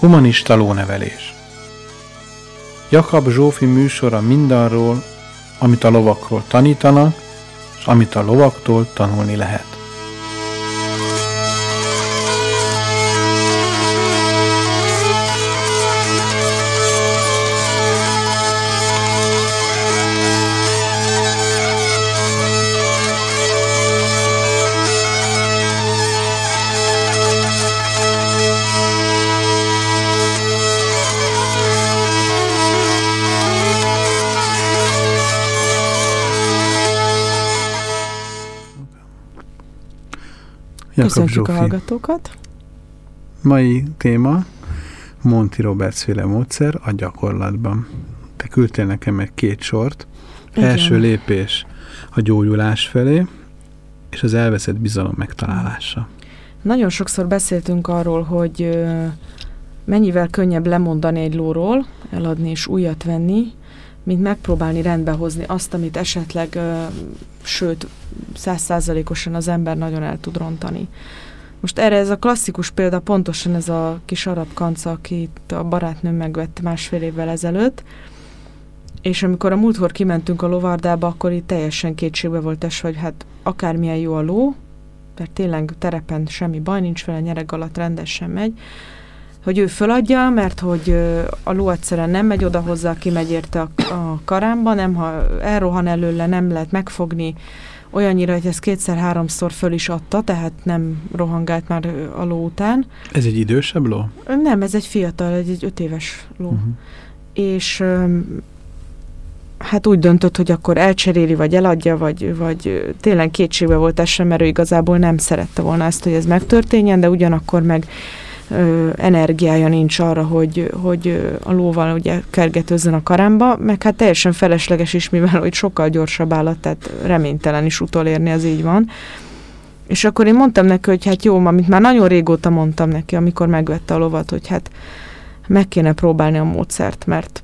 Humanista lónevelés Jakab Zsófi műsora mindarról, amit a lovakról tanítanak, és amit a lovaktól tanulni lehet. Köszönjük a hallgatókat. Mai téma Monty Roberts féle módszer a gyakorlatban. Te küldtél nekem egy két sort. Igen. Első lépés a gyógyulás felé, és az elveszett bizalom megtalálása. Nagyon sokszor beszéltünk arról, hogy mennyivel könnyebb lemondani egy lóról, eladni és újat venni, mint megpróbálni rendbe hozni azt, amit esetleg, sőt, százszázalékosan az ember nagyon el tud rontani. Most erre ez a klasszikus példa pontosan ez a kis arab kanca, akit a barátnőm megvett másfél évvel ezelőtt, és amikor a múltkor kimentünk a lovardába, akkor itt teljesen kétségbe volt es, hogy hát akármilyen jó a ló, mert tényleg terepen semmi baj nincs vele, nyereg alatt rendesen megy, hogy ő föladja, mert hogy a ló egyszerűen nem megy oda hozzá, ki megy érte a, a karámba, nem, ha elrohan előle, nem lehet megfogni, olyannyira, hogy ez kétszer-háromszor föl is adta, tehát nem rohangált már a ló után. Ez egy idősebb ló? Nem, ez egy fiatal, egy, egy öt éves ló. Uh-huh. És hát úgy döntött, hogy akkor elcseréli, vagy eladja, vagy, vagy tényleg kétségbe volt ez sem, mert ő igazából nem szerette volna ezt, hogy ez megtörténjen, de ugyanakkor meg ö, energiája nincs arra, hogy, hogy a lóval ugye kergetőzzön a karámba, meg hát teljesen felesleges is, mivel hogy sokkal gyorsabb állat, tehát reménytelen is utolérni, az így van. És akkor én mondtam neki, hogy hát jó, amit már nagyon régóta mondtam neki, amikor megvette a lovat, hogy hát meg kéne próbálni a módszert, mert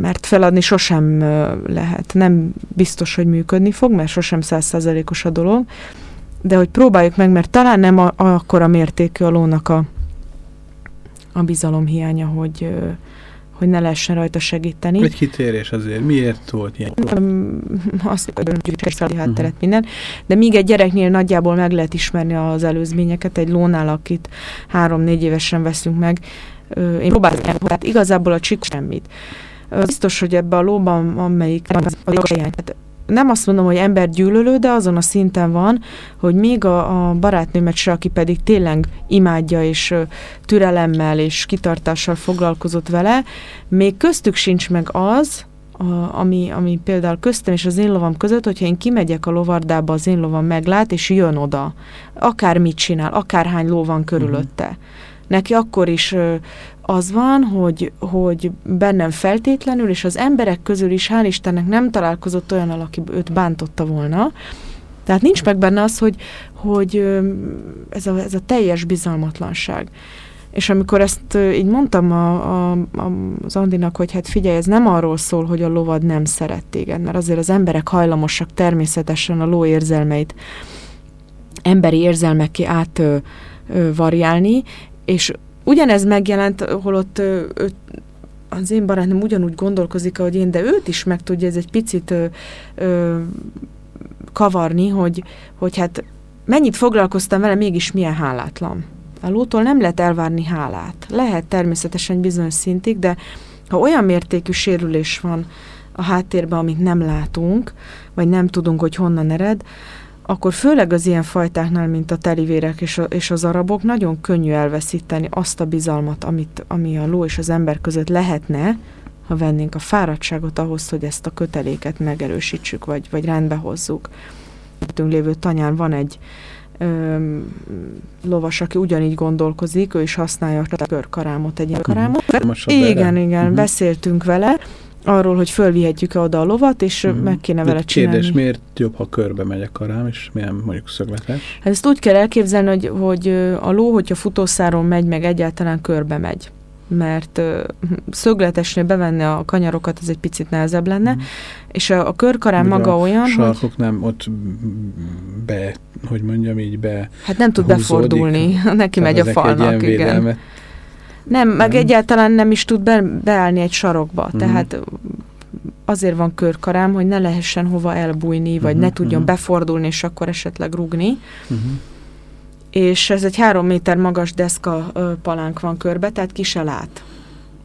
mert feladni sosem lehet. Nem biztos, hogy működni fog, mert sosem százszázalékos a dolog, de hogy próbáljuk meg, mert talán nem a, akkora mértékű a lónak a, a bizalom hiánya, hogy, hogy ne lehessen rajta segíteni. Egy kitérés azért. Miért volt ilyen? Azt hogy hátteret minden. De míg egy gyereknél nagyjából meg lehet ismerni az előzményeket, egy lónál, akit három-négy évesen veszünk meg, én próbáltam, hát igazából a csik semmit. Biztos, hogy ebbe a lóban, amelyik a nem azt mondom, hogy embergyűlölő, de azon a szinten van, hogy még a, a barátnőmet se, aki pedig tényleg imádja, és türelemmel és kitartással foglalkozott vele, még köztük sincs meg az, a, ami, ami például köztem és az én lovam között, hogyha én kimegyek a lovardába, az én lovam meglát, és jön oda. Akár mit csinál, akárhány ló van körülötte. Uh-huh. Neki akkor is az van, hogy, hogy bennem feltétlenül, és az emberek közül is, hál' Istennek nem találkozott olyan, aki őt bántotta volna. Tehát nincs meg benne az, hogy, hogy ez, a, ez a teljes bizalmatlanság. És amikor ezt így mondtam a, a, a, az Andinak, hogy hát figyelj, ez nem arról szól, hogy a lovad nem szeret téged, mert azért az emberek hajlamosak természetesen a ló érzelmeit emberi érzelmekké át ö, ö, variálni, és ugyanez megjelent, holott ö, ö, az én barátom ugyanúgy gondolkozik, ahogy én, de őt is meg tudja ez egy picit ö, ö, kavarni, hogy, hogy hát mennyit foglalkoztam vele, mégis milyen hálátlan. A lótól nem lehet elvárni hálát. Lehet természetesen bizonyos szintig, de ha olyan mértékű sérülés van a háttérben, amit nem látunk, vagy nem tudunk, hogy honnan ered, akkor főleg az ilyen fajtáknál, mint a telivérek és, a, és az arabok, nagyon könnyű elveszíteni azt a bizalmat, amit, ami a ló és az ember között lehetne, ha vennénk a fáradtságot ahhoz, hogy ezt a köteléket megerősítsük, vagy, vagy rendbe hozzuk. Tünk lévő tanyán van egy ö, lovas, aki ugyanígy gondolkozik, ő is használja a körkarámot, egy ilyen karámot. Igen, igen, uh-huh. beszéltünk vele, arról, hogy fölvihetjük-e oda a lovat, és mm. meg kéne vele csinálni. Kérdés, miért jobb, ha körbe megy a karám, és milyen mondjuk szögletes? Hát ezt úgy kell elképzelni, hogy, hogy a ló, hogyha futószáron megy, meg egyáltalán körbe megy mert uh, szögletesnél bevenni a kanyarokat, ez egy picit nehezebb lenne, mm. és a, a körkarán Még maga a olyan, sarkok hogy... nem ott be, hogy mondjam így be Hát nem tud húzódik. befordulni, neki megy a falnak, igen. Nem, meg Nem? egyáltalán nem is tud be, beállni egy sarokba. Mhm. Tehát azért van körkarám, hogy ne lehessen hova elbújni, vagy Mhm, ne tudjon mhm. befordulni, és akkor esetleg rugni. Uh-huh. És ez egy három méter magas deszka ö, palánk van körbe, tehát ki se lát.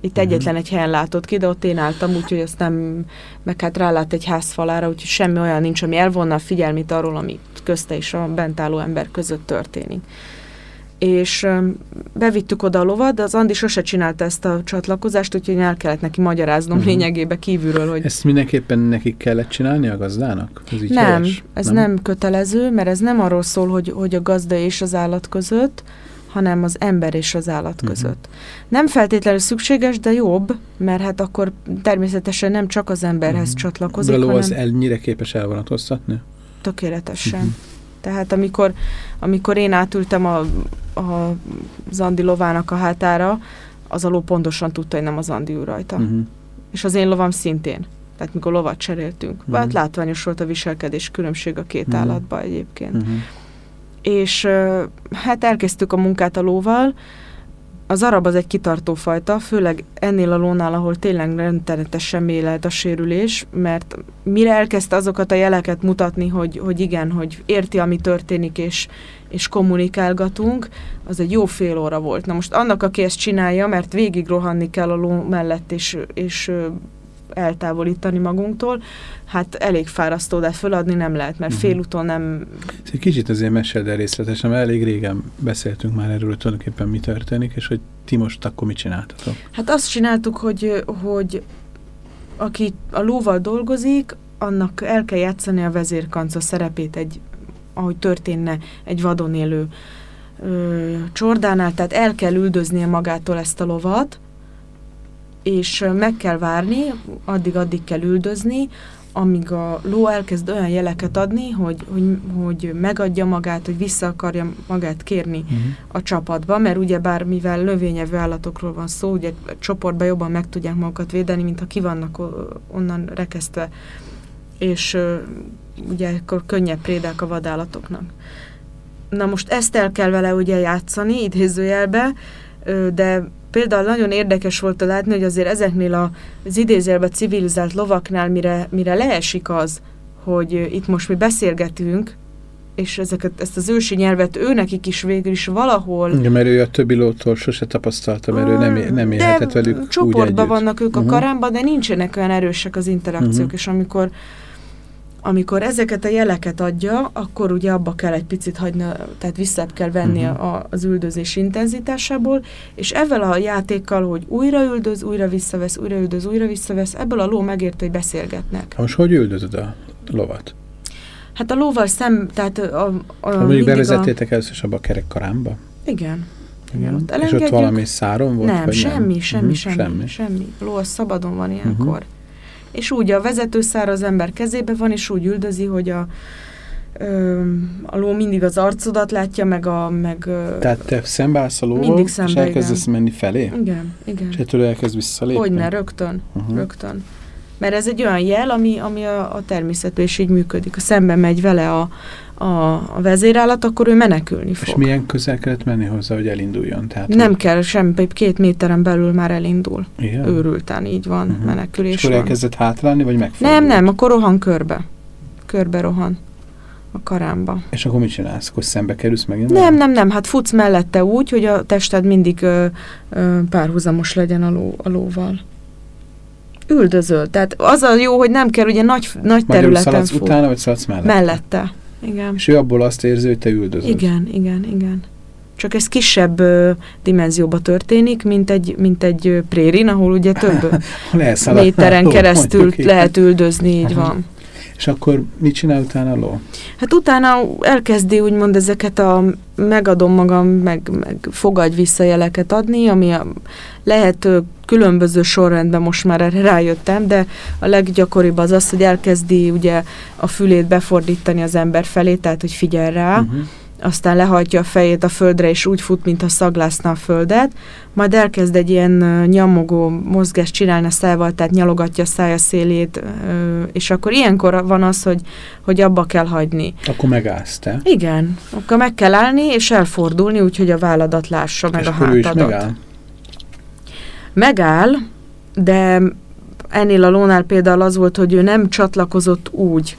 Itt Mhm. egyetlen egy helyen látott ki, de ott én álltam, úgyhogy azt nem, meg hát rálát egy házfalára, úgyhogy semmi olyan nincs, ami elvonna a figyelmét arról, ami közte és a bent álló ember között történik. És bevittük oda a lovat, de az Andi sose csinálta ezt a csatlakozást, úgyhogy el kellett neki magyaráznom Mhm. lényegébe kívülről, hogy Ezt mindenképpen nekik kellett csinálni a gazdának? Ez így nem, helyes? ez nem? nem kötelező, mert ez nem arról szól, hogy, hogy a gazda és az állat között, hanem az ember és az állat Mhm. között. Nem feltétlenül szükséges, de jobb, mert hát akkor természetesen nem csak az emberhez Mhm. csatlakozik, De a ló hanem az ennyire képes elvonatoztatni? tökéletesen. Mhm. Tehát amikor, amikor én átültem a, a Zandi lovának a hátára, az a ló pontosan tudta, hogy nem az Andi ül rajta. Uh-huh. És az én lovam szintén. Tehát mikor lovat cseréltünk. Mhm. Hát látványos volt a viselkedés különbség a két Mhm. állatban egyébként. Uh-huh. És hát elkezdtük a munkát a lóval. Az arab az egy kitartó fajta, főleg ennél a lónál, ahol tényleg rendtenetesen mély lehet a sérülés, mert mire elkezdte azokat a jeleket mutatni, hogy, hogy igen, hogy érti, ami történik, és, és kommunikálgatunk, az egy jó fél óra volt. Na most annak, aki ezt csinálja, mert végig rohanni kell a ló mellett, és, és eltávolítani magunktól, hát elég fárasztó, de föladni nem lehet, mert Mhm. félúton nem Egy kicsit azért meséld el részletesen, mert elég régen beszéltünk már erről, hogy tulajdonképpen mi történik, és hogy ti most akkor mit csináltatok. Hát azt csináltuk, hogy, hogy aki a lóval dolgozik, annak el kell játszani a vezérkanca szerepét, egy, ahogy történne egy vadon élő ö, csordánál, tehát el kell üldöznie magától ezt a lovat, és meg kell várni, addig-addig kell üldözni, amíg a ló elkezd olyan jeleket adni, hogy, hogy, hogy megadja magát, hogy vissza akarja magát kérni Uh-huh. a csapatba, mert ugye bár mivel növényevő állatokról van szó, ugye csoportban jobban meg tudják magukat védeni, mint ha ki vannak onnan rekesztve, és ugye akkor könnyebb prédák a vadállatoknak. Na most ezt el kell vele ugye játszani, idézőjelbe, de például nagyon érdekes volt látni, hogy azért ezeknél az idézőjelbe civilizált lovaknál, mire, mire leesik az, hogy itt most mi beszélgetünk, és ezeket, ezt az ősi nyelvet ő nekik is végül is valahol Igen, mert ő a többi lótól sose tapasztalta, mert ő nem, nem élhetett velük csoportban vannak ők a Mhm. karámban, de nincsenek olyan erősek az interakciók, Mhm. és amikor amikor ezeket a jeleket adja, akkor ugye abba kell egy picit hagyni, tehát vissza kell venni Mhm. a, az üldözés intenzitásából, és ezzel a játékkal, hogy újra üldöz, újra visszavesz, újra üldöz, újra visszavesz, ebből a ló megérte, hogy beszélgetnek. Ha Most hogy üldözöd a lovat? Hát a lóval szem, tehát a, a, Ha mondjuk bevezettétek először is abba a kerek karámba? A, igen. Igen, ott És ott elengedjük. valami száron volt? nem, vagy semmi, semmi, Mhm, semmi, semmi. semmi. A ló az szabadon van ilyenkor. Mhm. És úgy a vezetőszára az ember kezébe van, és úgy üldözi, hogy a, ö, a ló mindig az arcodat látja, meg a... Meg, Tehát te szembeállsz a lóval, Mindig és szembe, elkezdesz igen. menni felé? igen, igen. És ettől elkezd visszalépni? Hogyne, rögtön, Uh-huh. rögtön. Mert ez egy olyan jel, ami, ami a, a természetben is így működik. Ha szembe megy vele a, a, a vezérállat, akkor ő menekülni És fog. milyen közel kellett menni hozzá, hogy elinduljon? Tehát, Nem kell semmi, két méteren belül már elindul. hogy, igen? Őrültán így van, Mhm. menekülés És akkor elkezdett hátrálni, vagy megfordult? Nem, nem, akkor rohan körbe. Körbe rohan a karámba. És akkor mit csinálsz? Akkor szembe kerülsz megint? Nem, nem, nem, hát futsz mellette úgy, hogy a tested mindig ö, ö, párhuzamos legyen a, ló, a lóval. Üldözöl. Tehát az a jó, hogy nem kell ugye nagy, nagy Magyarul területen fut. utána, vagy szaladsz mellette? Mellette. Igen. És ő abból azt érzi, hogy te üldözöd. Igen, igen, igen. Csak ez kisebb ö, dimenzióba történik, mint egy, mint egy prérin, ahol ugye több méteren keresztül lehet üldözni, így van. És akkor mit csinál utána a ló? Hát utána elkezdi úgymond ezeket a megadom magam, meg, meg fogadj visszajeleket adni, ami a, lehet ö, különböző sorrendben most már erre rájöttem, de a leggyakoribb az az, hogy elkezdi ugye a fülét befordítani az ember felé, tehát hogy figyel rá, Uh-huh. Aztán lehajtja a fejét a földre, és úgy fut, mintha szaglászna a földet, majd elkezd egy ilyen nyomogó mozgást csinálni a szájával, tehát nyalogatja a szája szélét, és akkor ilyenkor van az, hogy, hogy abba kell hagyni. Akkor megállsz te. Igen, akkor meg kell állni, és elfordulni, úgyhogy a válladat lássa, meg és a hátadat. megáll. Megáll, de ennél a lónál például az volt, hogy ő nem csatlakozott úgy,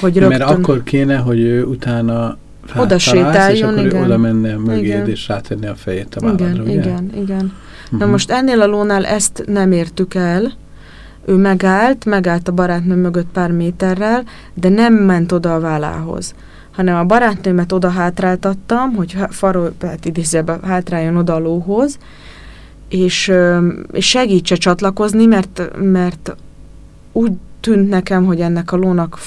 hogy rögtön... Mert akkor kéne, hogy ő utána oda sétáljon, és akkor oda menne mögéd, Igen. és rátenni a fejét a válladra, Igen, ugye? igen, igen. Na Mhm. most ennél a lónál ezt nem értük el. Ő megállt, megállt a barátnő mögött pár méterrel, de nem ment oda a vállához hanem a barátnőmet oda hátráltattam, hogy farol, hát idézőben hátráljon oda a lóhoz, és, és segítse csatlakozni, mert, mert úgy tűnt nekem, hogy ennek a lónak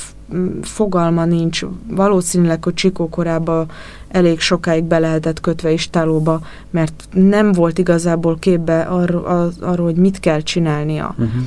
fogalma nincs. Valószínűleg, hogy Csikó korában elég sokáig be lehetett kötve istálóba, mert nem volt igazából képbe arról, az- arról hogy mit kell csinálnia. Uh-huh.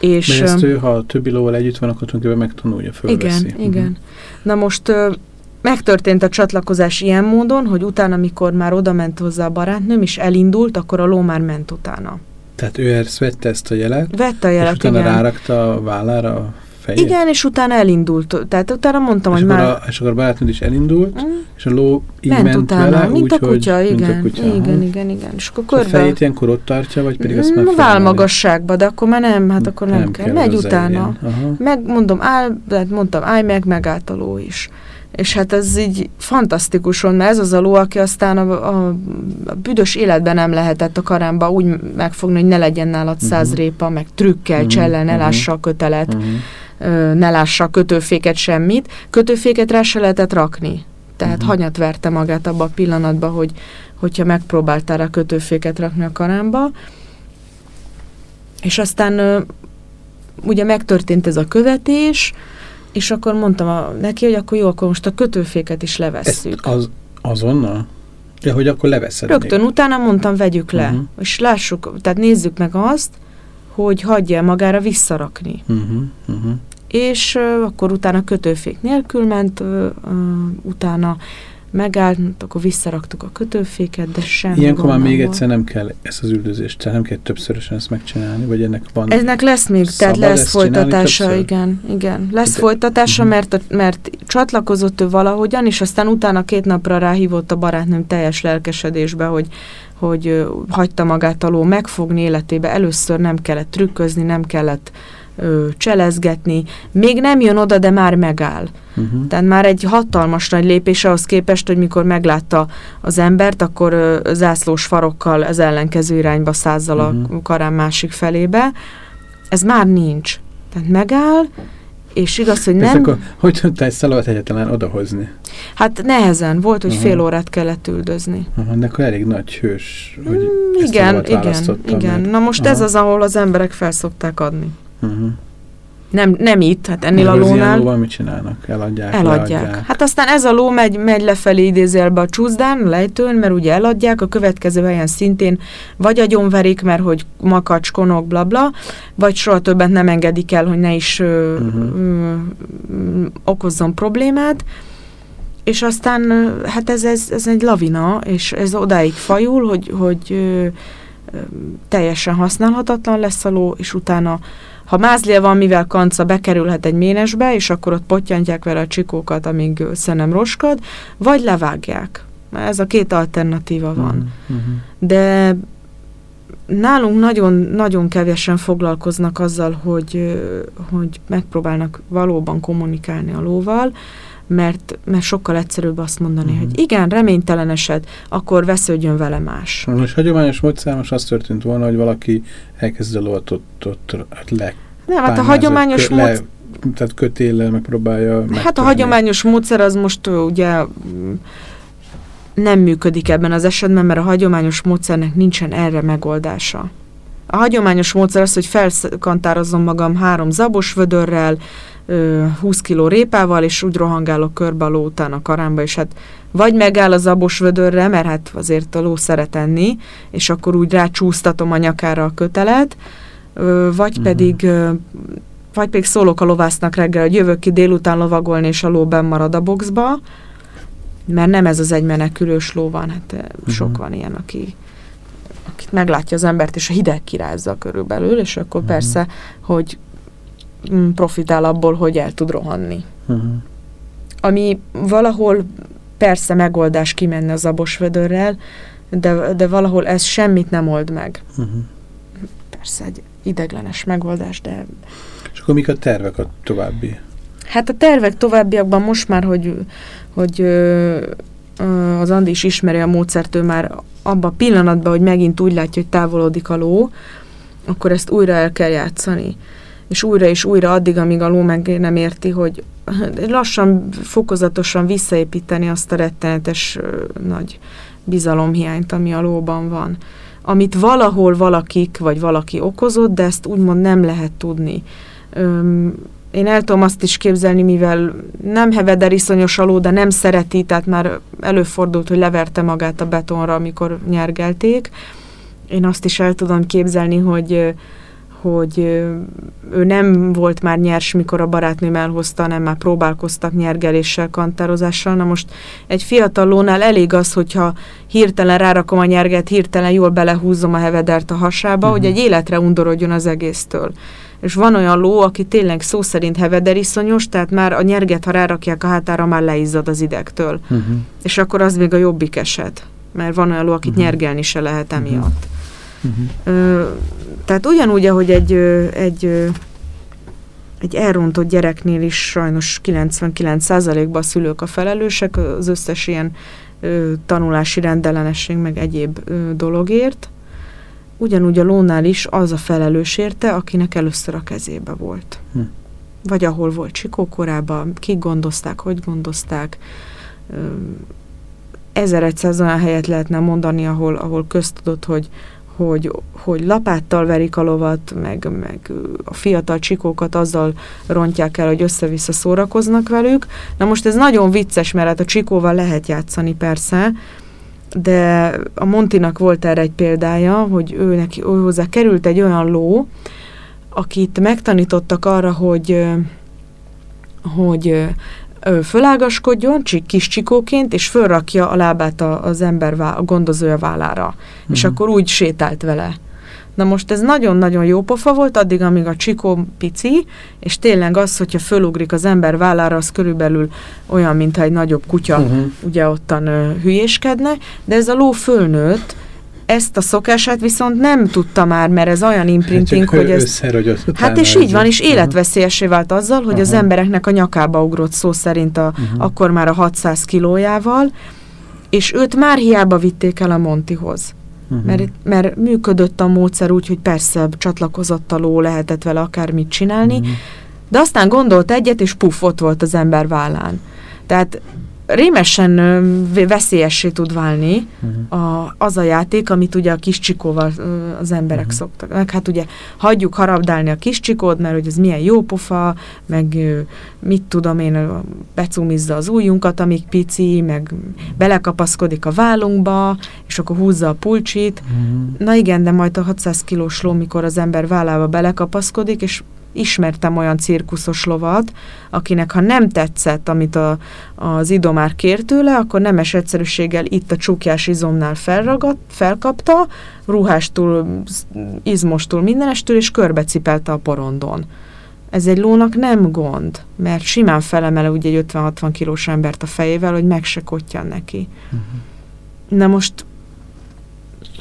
És, Mert ezt ő, ha a többi lóval együtt van, akkor tulajdonképpen megtanulja, fölveszi. igen, igen. Na most ö, megtörtént a csatlakozás ilyen módon, hogy utána, amikor már oda ment hozzá a barátnőm, és elindult, akkor a ló már ment utána. Tehát ő ezt vette ezt a jelet, Vette a és jelet, utána igen. rárakta a vállára a fejét? Igen, és utána elindult. Tehát utána mondtam, és hogy már... a, és akkor a barátnőd is elindult, Mm, és a ló így ment, ment, utána, vele, mint a úgy, kutya, hogy, igen. mint a kutya. aha. igen, igen, igen. És akkor És A körbe... fejét ilyenkor ott tartja, vagy pedig azt már Mm, felemeli? Válmagasságba, de akkor már nem, hát akkor nem, kell. Megy utána. hozzáérjen. Aha. Meg mondom, áll, hát mondtam, állj meg, megállt a ló is. És hát ez így fantasztikus volt, mert ez az a ló, aki aztán a, a, a büdös életben nem lehetett a karámba úgy megfogni, hogy ne legyen nálad száz Mhm. répa, meg trükkel, Mhm, csellel, ne mhm. lássa a kötelet, Uh-huh. ö, ne lássa a kötőféket, semmit. Kötőféket rá se lehetett rakni. Tehát Mhm. hanyat verte magát abba a pillanatban, hogy, hogyha megpróbáltál rá kötőféket rakni a karámba. És aztán ugye megtörtént ez a követés, és akkor mondtam a, neki, hogy akkor jó, akkor most a kötőféket is Ezt levesszük. az, azonnal? Ja, hogy akkor leveszed Rögtön még. utána mondtam, vegyük le, Mhm. és lássuk, tehát nézzük meg azt, hogy hagyja magára visszarakni. Uh-huh, uh-huh. És akkor utána kötőfék nélkül ment, utána megállt, akkor visszaraktuk a kötőféket, de semmi Ilyenkor már még nem egyszer nem kell ezt az üldözést, tehát nem kell többszörösen ezt megcsinálni, vagy ennek van... volt. Ennek lesz még, tehát lesz folytatása, igen, igen. Lesz De- folytatása, Mhm. mert, a- mert csatlakozott ő valahogyan, és aztán utána két napra ráhívott a barátnőm teljes lelkesedésbe, hogy hogy hagyta magát a ló megfogni életébe. Először nem kellett trükközni, nem kellett ö, cselezgetni. Még nem jön oda, de már megáll. Uh-huh. Tehát már egy hatalmas nagy lépés ahhoz képest, hogy mikor meglátta az embert, akkor ö, zászlós farokkal az ellenkező irányba százzal a Mhm. karám másik felébe. Ez már nincs. Tehát megáll, és igaz, hogy Nem. Akkor, hogy tudtál egy szalavat egyáltalán odahozni? hát nehezen volt, hogy Aha. fél órát kellett üldözni. Aha, de akkor elég nagy hős, hogy Mm, ezt igen, lovat igen, igen. meg. Na most Aha. ez az, ahol az emberek felszokták adni. Uh-huh. Nem, nem itt, hát ennél a lónál. lóval mit csinálnak? Eladják? Eladják. leadják? Hát aztán ez a ló megy, megy lefelé idézőjelbe a csúszdán, a lejtőn, mert ugye eladják, a következő helyen szintén vagy agyonverik, mert hogy makacs, konok, bla, bla, vagy soha többet nem engedik el, hogy ne is ö, Mhm. ö, okozzon problémát. És aztán, hát ez, ez, ez egy lavina, és ez odáig fajul, hogy, hogy ö, ö, teljesen használhatatlan lesz a ló, és utána ha mázlia van, mivel kanca bekerülhet egy ménesbe, és akkor ott pottyantják vele a csikókat, amíg össze nem roskad, vagy levágják. Ez a két alternatíva van. Mhm, mhm. De nálunk nagyon, nagyon kevesen foglalkoznak azzal, hogy, hogy megpróbálnak valóban kommunikálni a lóval, mert, mert sokkal egyszerűbb azt mondani, Mhm. hogy igen, reménytelen eset, akkor vesződjön vele más. Most hagyományos módszer most az történt volna, hogy valaki elkezd lovat ott, ott, ott le Nem, hát a hagyományos módszer... tehát kötéllel megpróbálja Hát a megtörni. hagyományos módszer az most ugye mm, nem működik ebben az esetben, mert a hagyományos módszernek nincsen erre megoldása. A hagyományos módszer az, hogy felkantározom magam három zabos vödörrel, ö, 20 kiló répával, és úgy rohangálok körbe a ló után a karámba, és hát vagy megáll a zabos vödörre, mert hát azért a ló szeret enni, és akkor úgy rácsúsztatom a nyakára a kötelet, ö, vagy Mhm. pedig ö, vagy pedig szólok a lovásznak reggel, hogy jövök ki délután lovagolni, és a ló marad a boxba, mert nem ez az egy menekülős ló van, hát uh sok van ilyen, aki akit meglátja az embert, és a hideg kirázza körülbelül, és akkor Mhm. persze, hogy mm, profitál abból, hogy el tud rohanni. Uh-huh. Ami valahol persze megoldás kimenne az abos vödörrel, de, de valahol ez semmit nem old meg. Uh-huh. persze egy ideglenes megoldás, de... És akkor mik a tervek a további? Hát a tervek továbbiakban most már, hogy, hogy ö, ö, az Andi is ismeri a módszert, ő már abban a pillanatban, hogy megint úgy látja, hogy távolodik a ló, akkor ezt újra el kell játszani. És újra és újra addig, amíg a ló meg nem érti, hogy lassan, fokozatosan visszaépíteni azt a rettenetes nagy bizalomhiányt, ami a lóban van. Amit valahol valakik, vagy valaki okozott, de ezt úgymond nem lehet tudni. Öm, én el tudom azt is képzelni, mivel nem heveder iszonyos aló, de nem szereti, tehát már előfordult, hogy leverte magát a betonra, amikor nyergelték. Én azt is el tudom képzelni, hogy hogy ő nem volt már nyers, mikor a barátnőm elhozta, hanem már próbálkoztak nyergeléssel, kantározással. Na most egy fiatal lónál elég az, hogyha hirtelen rárakom a nyerget, hirtelen jól belehúzom a hevedert a hasába, uh-huh. hogy egy életre undorodjon az egésztől. És van olyan ló, aki tényleg szó szerint hevederiszonyos, tehát már a nyerget, ha rárakják a hátára, már leizzad az idegtől. Uh-huh. És akkor az még a jobbik eset. Mert van olyan ló, akit uh-huh. nyergelni se lehet emiatt. Uh-huh. Uh-huh. Ö, tehát ugyanúgy, ahogy egy, egy, egy elrontott gyereknél is sajnos 99%-ban a szülők a felelősek az összes ilyen ö, tanulási rendellenesség meg egyéb ö, dologért, ugyanúgy a lónál is az a felelős érte, akinek először a kezébe volt. Hm. Vagy ahol volt Csikó korában, kik gondozták, hogy gondozták. 1100 olyan helyet lehetne mondani, ahol, ahol köztudott, hogy, hogy, hogy lapáttal verik a lovat, meg, meg a fiatal csikókat azzal rontják el, hogy össze-vissza szórakoznak velük. Na most ez nagyon vicces, mert hát a csikóval lehet játszani persze, de a Montinak volt erre egy példája, hogy ő neki, ő hozzá került egy olyan ló, akit megtanítottak arra, hogy hogy fölágaskodjon kis csikóként, és fölrakja a lábát a, az ember vá, a gondozója vállára. Mm. És mhm. akkor úgy sétált vele. Na most ez nagyon-nagyon jó pofa volt, addig, amíg a csikó pici, és tényleg az, hogyha fölugrik az ember vállára, az körülbelül olyan, mintha egy nagyobb kutya uh-huh. ugye ottan uh, hülyéskedne, de ez a ló fölnőtt, ezt a szokását viszont nem tudta már, mert ez olyan imprinting, hát hogy ez... Hát és így van, és életveszélyesé vált azzal, hogy uh-huh. az embereknek a nyakába ugrott szó szerint a, uh-huh. akkor már a 600 kilójával, és őt már hiába vitték el a Montihoz. Uh-huh. Mert, mert működött a módszer úgy, hogy persze csatlakozott a ló, lehetett vele akármit csinálni, uh-huh. de aztán gondolt egyet, és puff, ott volt az ember vállán. Tehát rémesen veszélyessé tud válni uh-huh. a, az a játék, amit ugye a kis csikóval az emberek uh-huh. szoktak. Meg hát ugye hagyjuk harabdálni a kis csikót, mert hogy ez milyen jó pofa, meg mit tudom én, becumizza az ujjunkat, amíg pici, meg belekapaszkodik a vállunkba, és akkor húzza a pulcsit. Uh-huh. Na igen, de majd a 600 kilós ló, mikor az ember vállába belekapaszkodik, és ismertem olyan cirkuszos lovat, akinek ha nem tetszett, amit a, az idomár kért tőle, akkor nemes egyszerűséggel itt a csukjás izomnál felragadt, felkapta, ruhástól, izmostól, mindenestől, és körbecipelte a porondon. Ez egy lónak nem gond, mert simán felemele ugye egy 50-60 kilós embert a fejével, hogy meg se neki. Uh-huh. Na most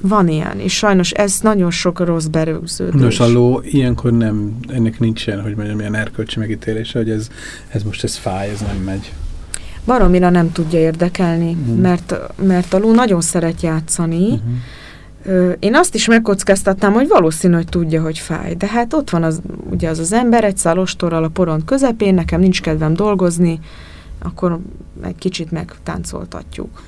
van ilyen, és sajnos ez nagyon sok rossz berögződés. Nos, a ló ilyenkor nem, ennek nincsen, hogy mondjam, ilyen erkölcsi megítélése, hogy ez, ez most ez fáj, ez nem megy. Baromira nem tudja érdekelni, uh-huh. mert, mert a ló nagyon szeret játszani. Uh-huh. Én azt is megkockáztattam, hogy valószínű, hogy tudja, hogy fáj. De hát ott van az, ugye az az ember egy szalostorral a poront közepén, nekem nincs kedvem dolgozni, akkor egy kicsit megtáncoltatjuk.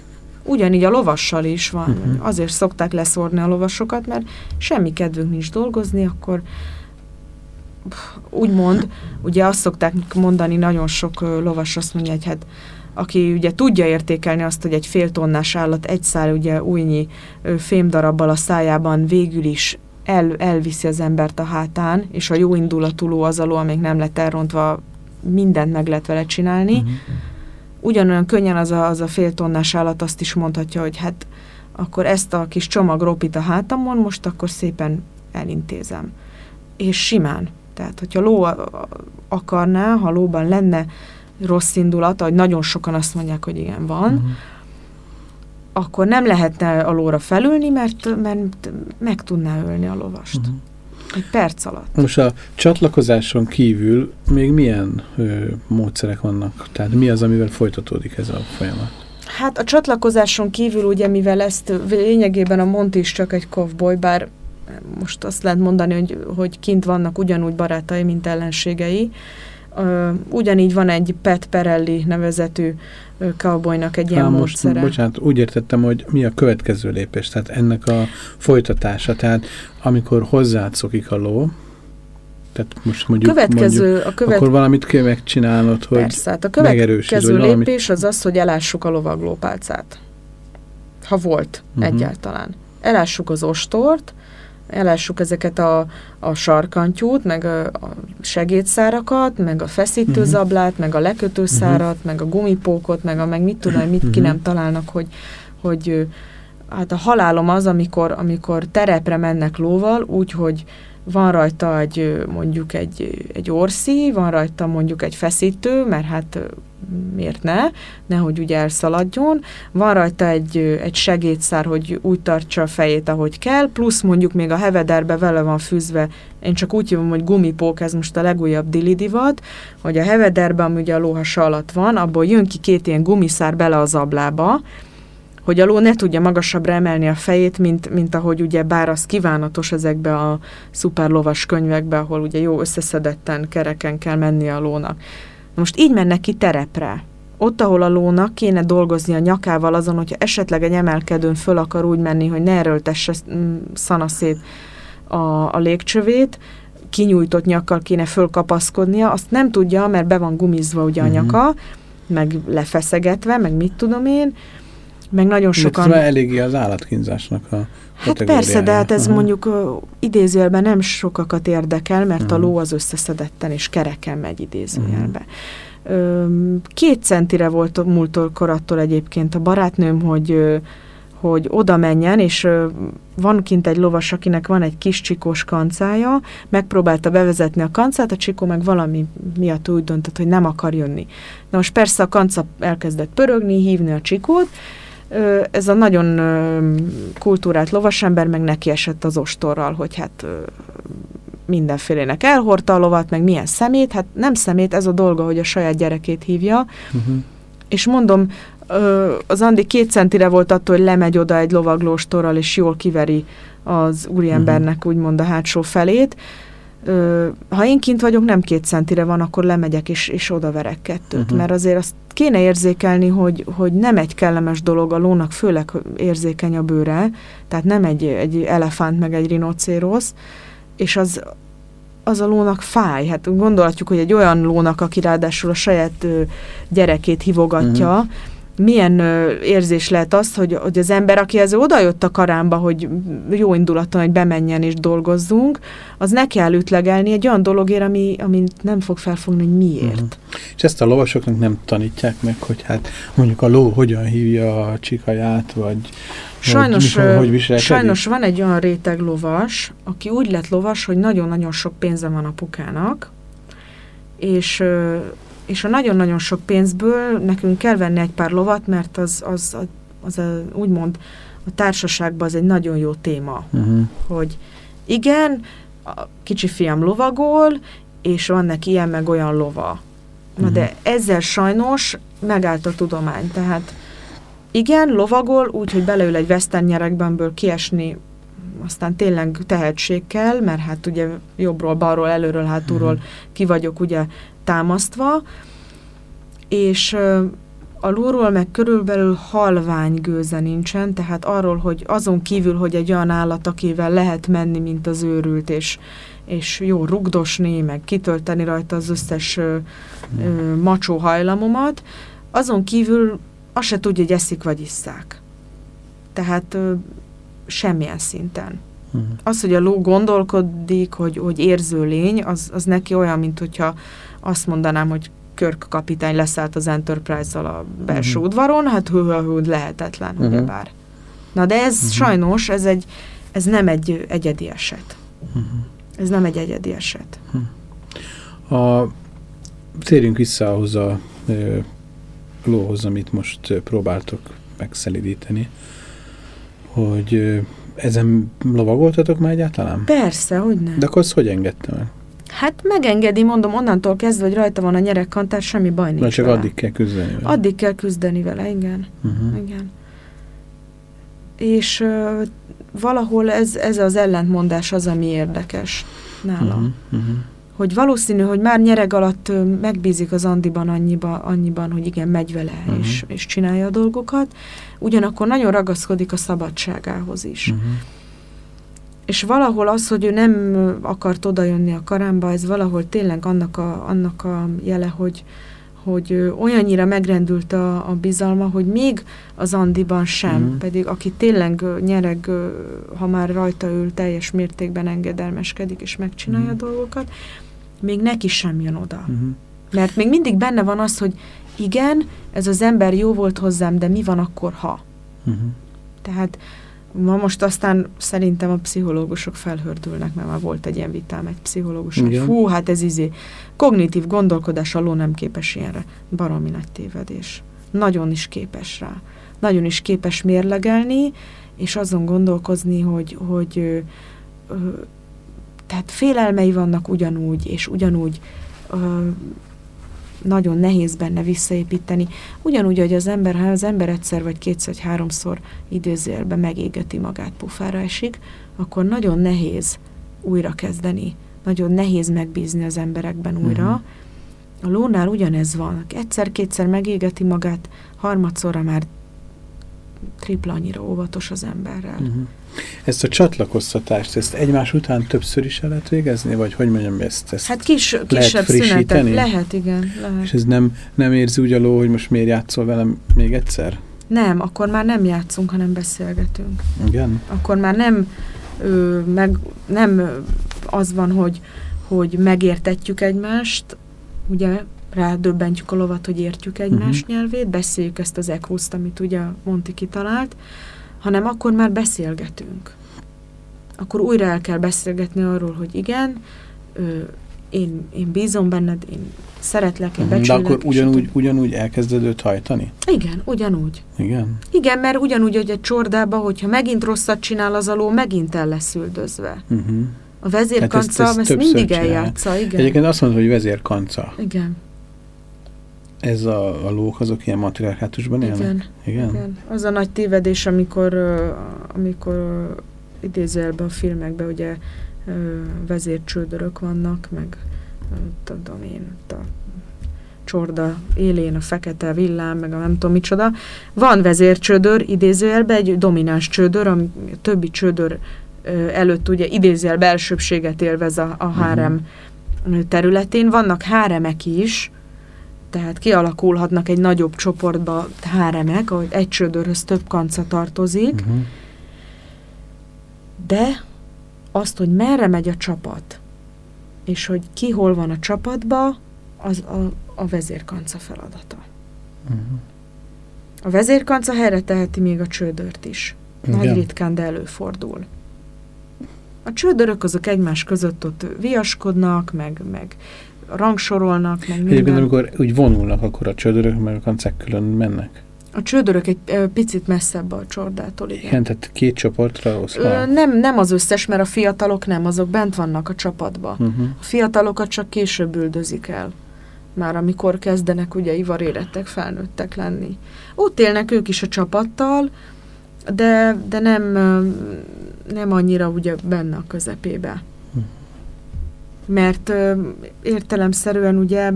Ugyanígy a lovassal is van. Uh-huh. Azért szokták leszórni a lovasokat, mert semmi kedvünk nincs dolgozni, akkor úgymond, ugye azt szokták mondani, nagyon sok lovas azt mondja, hogy hát aki ugye tudja értékelni azt, hogy egy fél tonnás állat egy szál ugye újnyi fémdarabbal a szájában végül is el, elviszi az embert a hátán, és a jó indulatuló az aló, amíg nem lett elrontva, mindent meg lehet vele csinálni, uh-huh ugyanolyan könnyen az a, az a fél tonnás állat azt is mondhatja, hogy hát akkor ezt a kis csomag ropit a hátamon, most akkor szépen elintézem. És simán. Tehát, hogyha ló akarná, ha lóban lenne rossz indulat, hogy nagyon sokan azt mondják, hogy igen, van, uh-huh. akkor nem lehetne a lóra felülni, mert, mert meg tudná ölni a lovast. Uh-huh. Egy perc alatt. Most a csatlakozáson kívül még milyen ö, módszerek vannak? Tehát mi az, amivel folytatódik ez a folyamat? Hát a csatlakozáson kívül ugye, mivel ezt lényegében a Monti is csak egy kovboly, bár most azt lehet mondani, hogy, hogy kint vannak ugyanúgy barátai, mint ellenségei, ugyanígy van egy Pet Perelli nevezetű cowboynak egy ilyen Há, most, módszere. Bocsánat, úgy értettem, hogy mi a következő lépés, tehát ennek a folytatása, tehát amikor hozzászokik a ló, tehát most mondjuk, következő, mondjuk a követ... akkor valamit kell megcsinálnod, hogy Persze, hát a következő lépés az az, hogy elássuk a lovaglópálcát. Ha volt uh mhm. -huh. egyáltalán. Elássuk az ostort, elássuk ezeket a, a sarkantyút, meg a, a segédszárakat, meg a feszítőzablát, uh-huh. meg a lekötőszárat, uh-huh. meg a gumipókot, meg a meg mit tudom, mit uh-huh. ki nem találnak, hogy, hogy hát a halálom az, amikor, amikor terepre mennek lóval, úgy, hogy van rajta egy mondjuk egy, egy orszi, van rajta mondjuk egy feszítő, mert hát miért ne, nehogy ugye elszaladjon. Van rajta egy, egy segédszár, hogy úgy tartsa a fejét, ahogy kell, plusz mondjuk még a hevederbe vele van fűzve, én csak úgy hívom, hogy gumipók, ez most a legújabb dilidivat, hogy a hevederbe, ami ugye a lóhasa alatt van, abból jön ki két ilyen gumiszár bele az ablába, hogy a ló ne tudja magasabbra emelni a fejét, mint, mint ahogy ugye bár az kívánatos ezekbe a szuper lovas könyvekbe, ahol ugye jó összeszedetten kereken kell menni a lónak. Most így mennek ki terepre. Ott, ahol a lónak kéne dolgozni a nyakával azon, hogyha esetleg egy emelkedőn föl akar úgy menni, hogy ne erőltesse mm, szanaszét a, a légcsövét, kinyújtott nyakkal kéne fölkapaszkodnia, azt nem tudja, mert be van gumizva ugye a uh-huh. nyaka, meg lefeszegetve, meg mit tudom én, meg nagyon sokan... Ez eléggé az állatkínzásnak a Hát persze, de hát ez uh-huh. mondjuk uh, idézőjelben nem sokakat érdekel, mert uh-huh. a ló az összeszedetten és kereken megy idézőjelbe. Uh-huh. Két centire volt múltkor attól egyébként a barátnőm, hogy hogy oda menjen, és van kint egy lovas, akinek van egy kis csikós kancája, megpróbálta bevezetni a kancát, a csikó meg valami miatt úgy döntött, hogy nem akar jönni. Na most persze a kanca elkezdett pörögni, hívni a csikót, ez a nagyon kultúrált lovasember meg neki esett az ostorral, hogy hát mindenfélének elhordta a lovat, meg milyen szemét, hát nem szemét, ez a dolga, hogy a saját gyerekét hívja, uh-huh. és mondom, az Andi két centire volt attól, hogy lemegy oda egy lovaglóstorral, és jól kiveri az úriembernek uh-huh. úgymond a hátsó felét, ö, ha én kint vagyok, nem két centire van, akkor lemegyek és, és oda verek kettőt, uh-huh. mert azért azt kéne érzékelni, hogy, hogy nem egy kellemes dolog a lónak, főleg érzékeny a bőre, tehát nem egy, egy elefánt meg egy rinocérosz, és az, az a lónak fáj. Hát gondolhatjuk, hogy egy olyan lónak, aki ráadásul a saját ö, gyerekét hivogatja, uh-huh milyen ö, érzés lehet az, hogy, hogy az ember, aki ez odajött a karámba, hogy jó indulaton, hogy bemenjen és dolgozzunk, az ne kell ütlegelni egy olyan dologért, ami, ami nem fog felfogni, hogy miért. Uh. -huh. És ezt a lovasoknak nem tanítják meg, hogy hát mondjuk a ló hogyan hívja a csikaját, vagy Sajnos, mikor, hogy sajnos van egy olyan réteg lovas, aki úgy lett lovas, hogy nagyon-nagyon sok pénze van apukának, és és a nagyon-nagyon sok pénzből nekünk kell venni egy pár lovat, mert az, az, az, az a, úgymond a társaságban az egy nagyon jó téma, uh-huh. hogy igen, a kicsi fiam lovagol, és van neki ilyen meg olyan lova. Na uh-huh. de ezzel sajnos megállt a tudomány, tehát igen, lovagol, úgy, hogy beleül egy western nyerekbenből kiesni, aztán tényleg tehetség kell, mert hát ugye jobbról, balról, előről, hátulról uh-huh. ki vagyok ugye támasztva, és a lóról meg körülbelül halvány gőze nincsen, tehát arról, hogy azon kívül, hogy egy olyan állat, akivel lehet menni, mint az őrült, és, és jó rugdosni, meg kitölteni rajta az összes ö, ö, macsó hajlamomat, azon kívül azt se tudja, hogy eszik vagy isszák. Tehát ö, semmilyen szinten. Uh-huh. Az, hogy a ló gondolkodik, hogy, hogy érző lény, az, az neki olyan, mint hogyha azt mondanám, hogy Körk kapitány leszállt az Enterprise-zal a belső uh-huh. udvaron, hát hű, hű, hű lehetetlen, uh-huh. ugyebár. Na de ez uh-huh. sajnos, ez, egy, ez nem egy egyedi eset. Uh-huh. Ez nem egy egyedi eset. Uh-huh. A, térjünk vissza ahhoz a ö, lóhoz, amit most ö, próbáltok megszelidíteni, hogy ezen lovagoltatok már egyáltalán? Persze, hogy nem. De akkor azt hogy engedte meg? Hát megengedi, mondom, onnantól kezdve, hogy rajta van a nyerekkantár, semmi baj nincs Na csak vele. addig kell küzdeni vele. Addig kell küzdeni vele, igen. Uh-huh. igen. És ö, valahol ez, ez az ellentmondás az, ami érdekes nála. Uh-huh. Uh-huh. Hogy valószínű, hogy már nyereg alatt megbízik az Andiban annyiba, annyiban, hogy igen, megy vele, Mhm. és, és csinálja a dolgokat, ugyanakkor nagyon ragaszkodik a szabadságához is. Uh-huh. És valahol az, hogy ő nem akart odajönni a karámba, ez valahol tényleg annak a, annak a jele, hogy, hogy olyannyira megrendült a, a bizalma, hogy még az Andiban sem, Mhm. pedig aki tényleg nyereg, ha már rajta ül, teljes mértékben engedelmeskedik és megcsinálja Mhm. a dolgokat, még neki sem jön oda. Uh-huh. Mert még mindig benne van az, hogy igen, ez az ember jó volt hozzám, de mi van akkor, ha? Uh-huh. Tehát ma most aztán szerintem a pszichológusok felhördülnek, mert már volt egy ilyen vitám egy pszichológus, hogy fú, hát ez izé, kognitív gondolkodás alól nem képes ilyenre. Baromi nagy tévedés. Nagyon is képes rá. Nagyon is képes mérlegelni, és azon gondolkozni, hogy, hogy ö, ö, tehát félelmei vannak ugyanúgy, és ugyanúgy ö, nagyon nehéz benne visszaépíteni. Ugyanúgy, hogy az ember, ha az ember egyszer vagy kétszer vagy háromszor idézőjelben megégeti magát, pufára esik, akkor nagyon nehéz újra kezdeni. Nagyon nehéz megbízni az emberekben újra. Mhm. A lónál ugyanez van. Egyszer-kétszer megégeti magát, harmadszorra már tripla annyira óvatos az emberrel. Uh-huh. Ezt a csatlakoztatást, ezt egymás után többször is el lehet végezni, vagy hogy mondjam ezt? ezt Hát kis, kisebb frissíteni? Lehet, igen. Lehet. És ez nem, nem érzi úgy a ló, hogy most miért játszol velem még egyszer? Nem, akkor már nem játszunk, hanem beszélgetünk. Igen? Akkor már nem, ö, meg, nem az van, hogy, hogy megértetjük egymást, ugye rádöbbentjük a lovat, hogy értjük egymás Mhm. nyelvét, beszéljük ezt az ekhuszt, amit ugye Monti kitalált, hanem akkor már beszélgetünk. Akkor újra el kell beszélgetni arról, hogy igen, ö, én, én bízom benned, én szeretlek, én Uh-huh. De becsülek. akkor ugyanúgy, ugyanúgy elkezded őt hajtani? Igen, ugyanúgy. Igen? Igen, mert ugyanúgy, hogy egy csordába, hogyha megint rosszat csinál az aló, megint el lesz üldözve. Uh-huh. A vezérkanca Hát ezt- ezt, ezt mindig csinálja. eljátsza, igen. Egyébként azt mondod, hogy vezérkanca. Igen, Ez a, a lók azok ilyen matriarkátusban élnek? igen, Igen? igen. Az a nagy tévedés, amikor, amikor idézőjelben a filmekben ugye vezércsődörök vannak, meg tudom én, a csorda élén a fekete villám, meg a nem tudom micsoda. Van vezércsődör idézőjelben, egy domináns csődör, a többi csődör előtt ugye idézőjelben elsőbséget élvez a, a hárem területén. Vannak háremek is, tehát kialakulhatnak egy nagyobb csoportba háremek, ahogy egy csődörhöz több kanca tartozik, Uh-huh. de azt, hogy merre megy a csapat, és hogy ki hol van a csapatba, az a, a vezérkanca feladata. Uh-huh. A vezérkanca helyre teheti még a csődört is. Nagy Igen. ritkán, de előfordul. A csődörök azok egymás között ott viaskodnak, meg, meg rangsorolnak, meg Egyébként minden. amikor úgy vonulnak, akkor a csődörök meg a kancák külön mennek. A csődörök egy picit messzebb a csordától, igen. Igen, tehát két csoportra Ö, oszlal. nem, nem az összes, mert a fiatalok nem, azok bent vannak a csapatba. Uh-huh. A fiatalokat csak később üldözik el. Már amikor kezdenek ugye ivarérettek, felnőttek lenni. Ott élnek ők is a csapattal, de, de nem, nem annyira ugye benne a közepébe. Mert ö, értelemszerűen ugye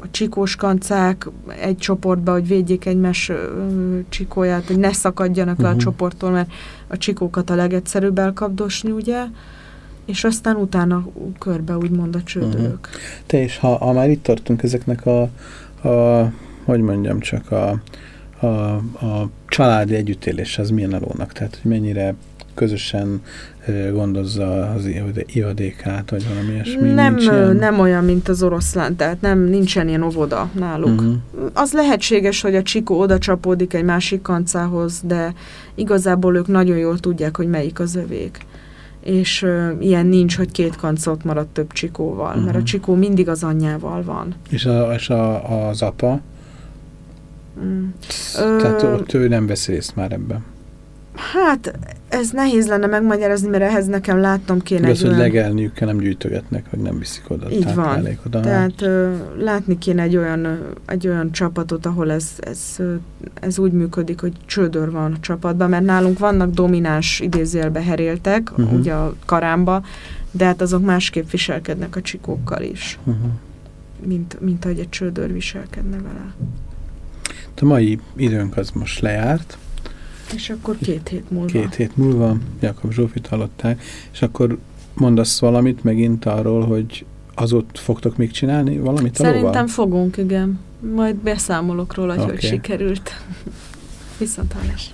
a csikós kancák egy csoportba, hogy védjék egymás ö, csikóját, hogy ne szakadjanak le a Mhm. csoporttól, mert a csikókat a legegyszerűbb elkapdosni, ugye? És aztán utána körbe úgymond a csődörök. Te és ha, ha már itt tartunk ezeknek a, a hogy mondjam csak a, a, a családi együttélés az milyen a lónak? Tehát, hogy mennyire közösen gondozza az ivadé- ivadékát, vagy valami ilyesmi? nem, ilyen? nem olyan, mint az oroszlán, tehát nem, nincsen ilyen óvoda náluk. Mhm. Az lehetséges, hogy a csikó oda csapódik egy másik kancához, de igazából ők nagyon jól tudják, hogy melyik az övék. És ö, ilyen nincs, hogy két kanca ott marad több csikóval, uh-huh. mert a Mhm. csikó mindig az anyjával van. És, a, és a, az apa? Mm. Tehát Ö, ott ő nem vesz részt már ebben. Hát ez nehéz lenne megmagyarázni, mert ehhez nekem látnom kéne Igaz, hogy olyan... legelniük kell, nem gyűjtögetnek, vagy nem viszik oda. Így van. táplálékot. Tehát ö, látni kéne egy olyan, egy olyan csapatot, ahol ez, ez, ez úgy működik, hogy csődör van a csapatban, mert nálunk vannak domináns idézélbe heréltek, Mhm. uh-huh. ugye a karámba, de hát azok másképp viselkednek a csikókkal is, Uh-huh. mint, mint ahogy egy csődör viselkedne vele. A mai időnk az most lejárt, És akkor két hét múlva. két hét múlva, Jakab Zsófit hallották, és akkor mondasz valamit megint arról, hogy az ott fogtok még csinálni valamit a Szerintem lóval? fogunk, igen. Majd beszámolok róla, hogy Oké. hogy sikerült. Viszont hallás.